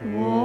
Whoa.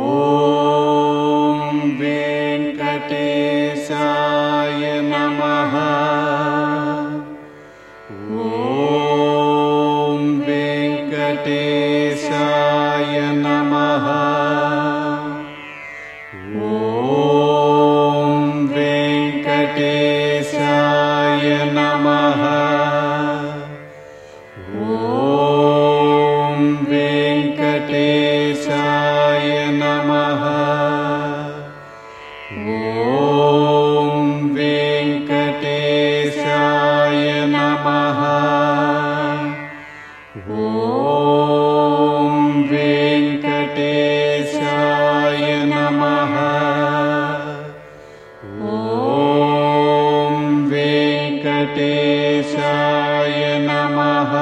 वेङ्कटेशाय नमः।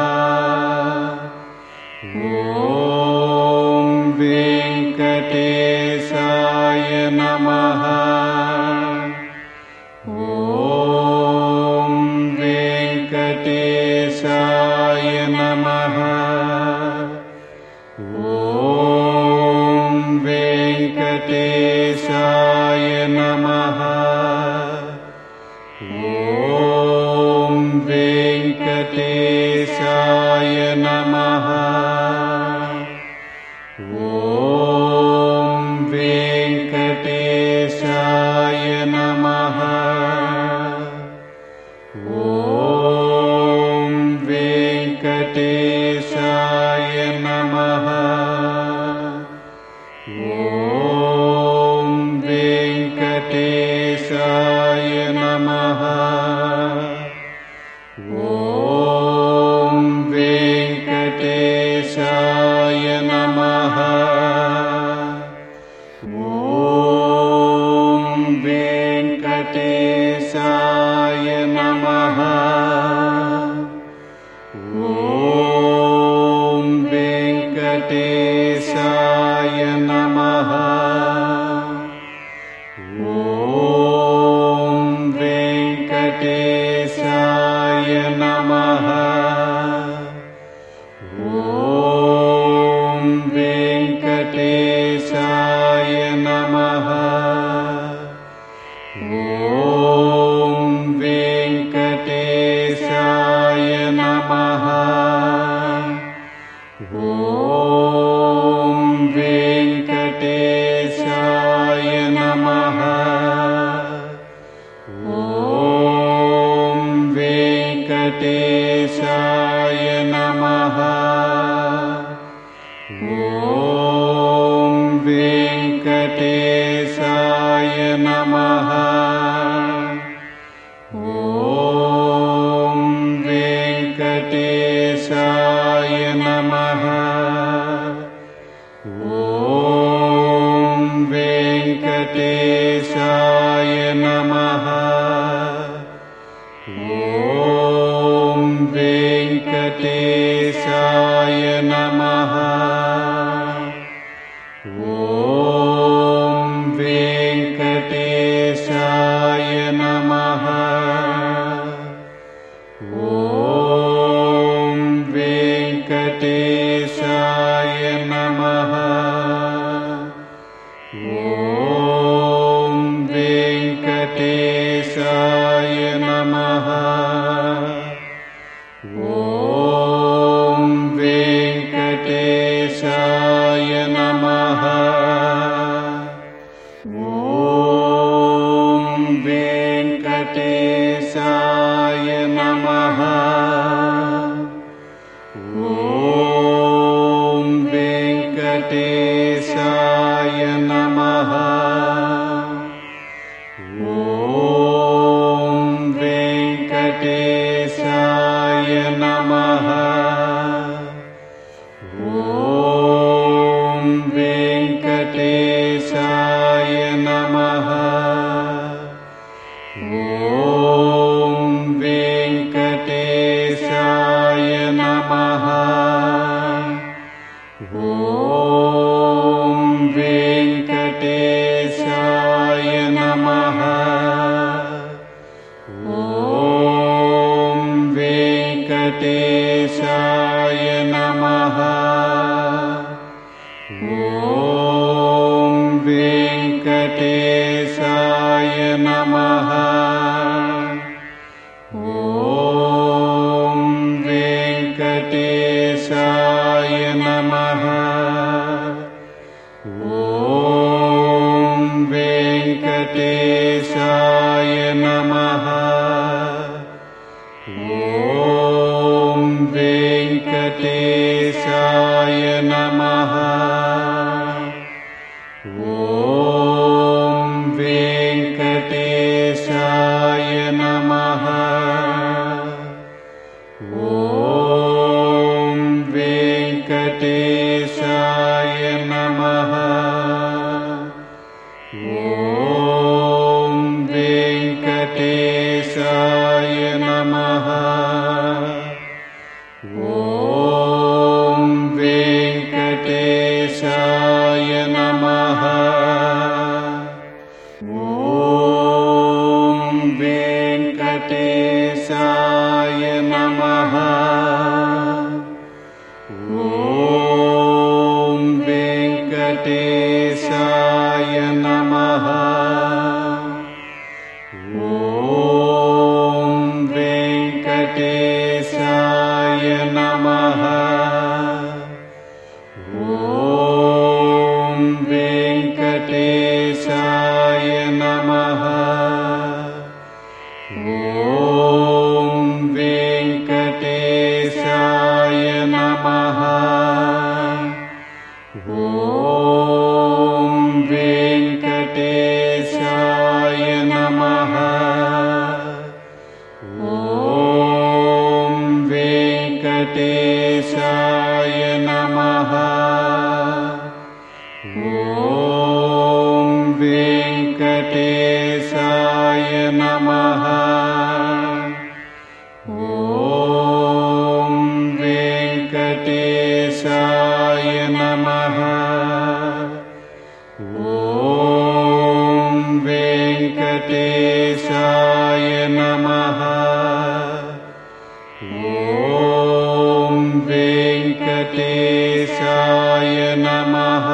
ॐ वेङ्कटेशाय नमः। ॐ वेङ्कटेशाय नमः। ॐ वेङ्कटेशाय नमः। वेङ्कटेशाय नमः। Venkatesha. वेङ्कटेशा। वेङ्कटे वेङ्कटेशाय नमः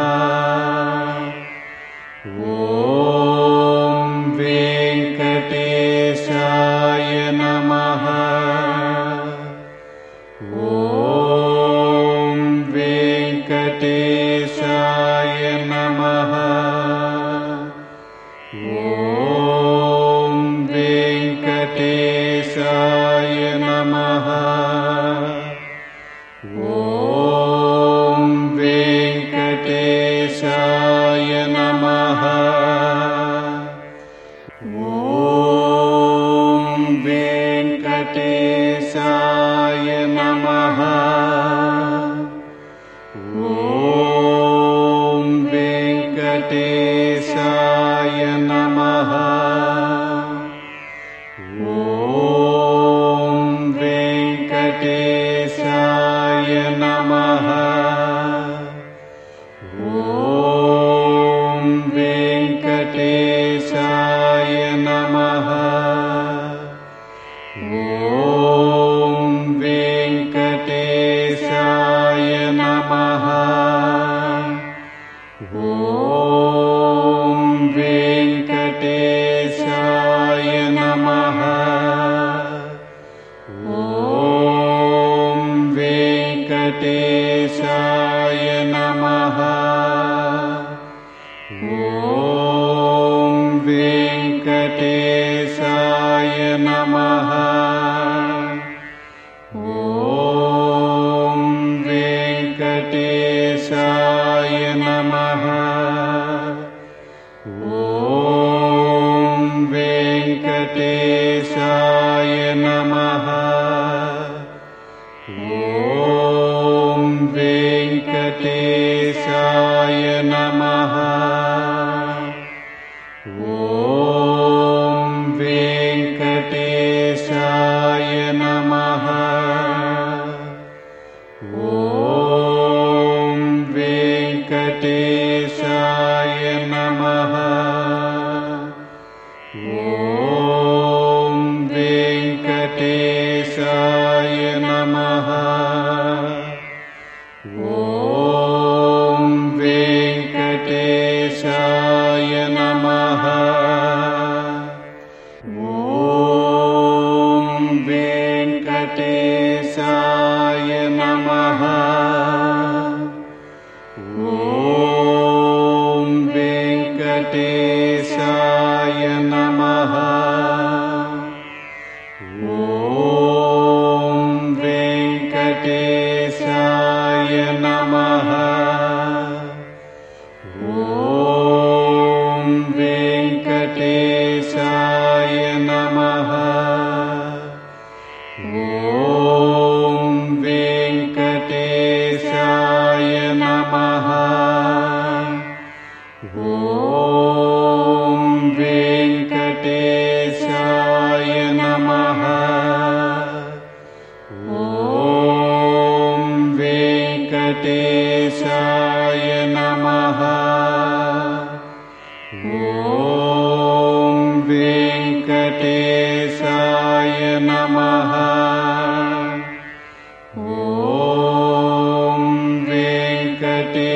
वेङ्कटेशाय नमः। ॐ वेङ्कटेशाय वेङ्कटेश वेङ्कटे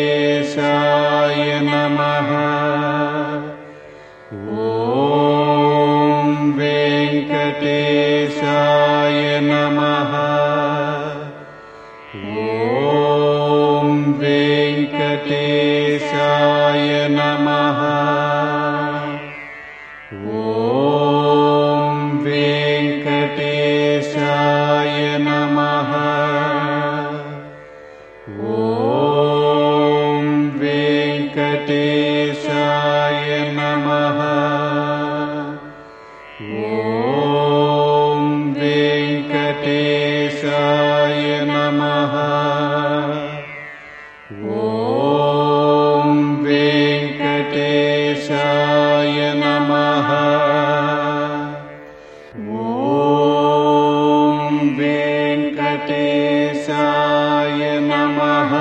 वेङ्कटेशाय नमः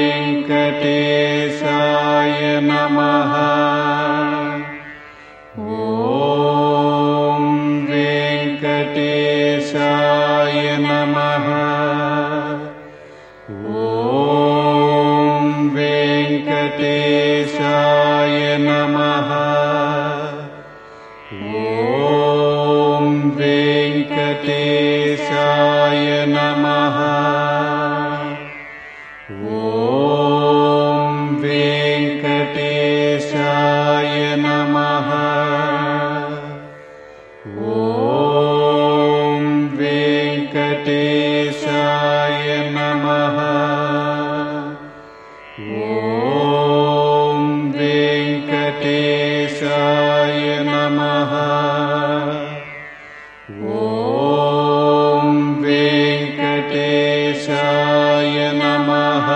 वेङ्कटेशाय नमः वेङ्कटेशाय नमः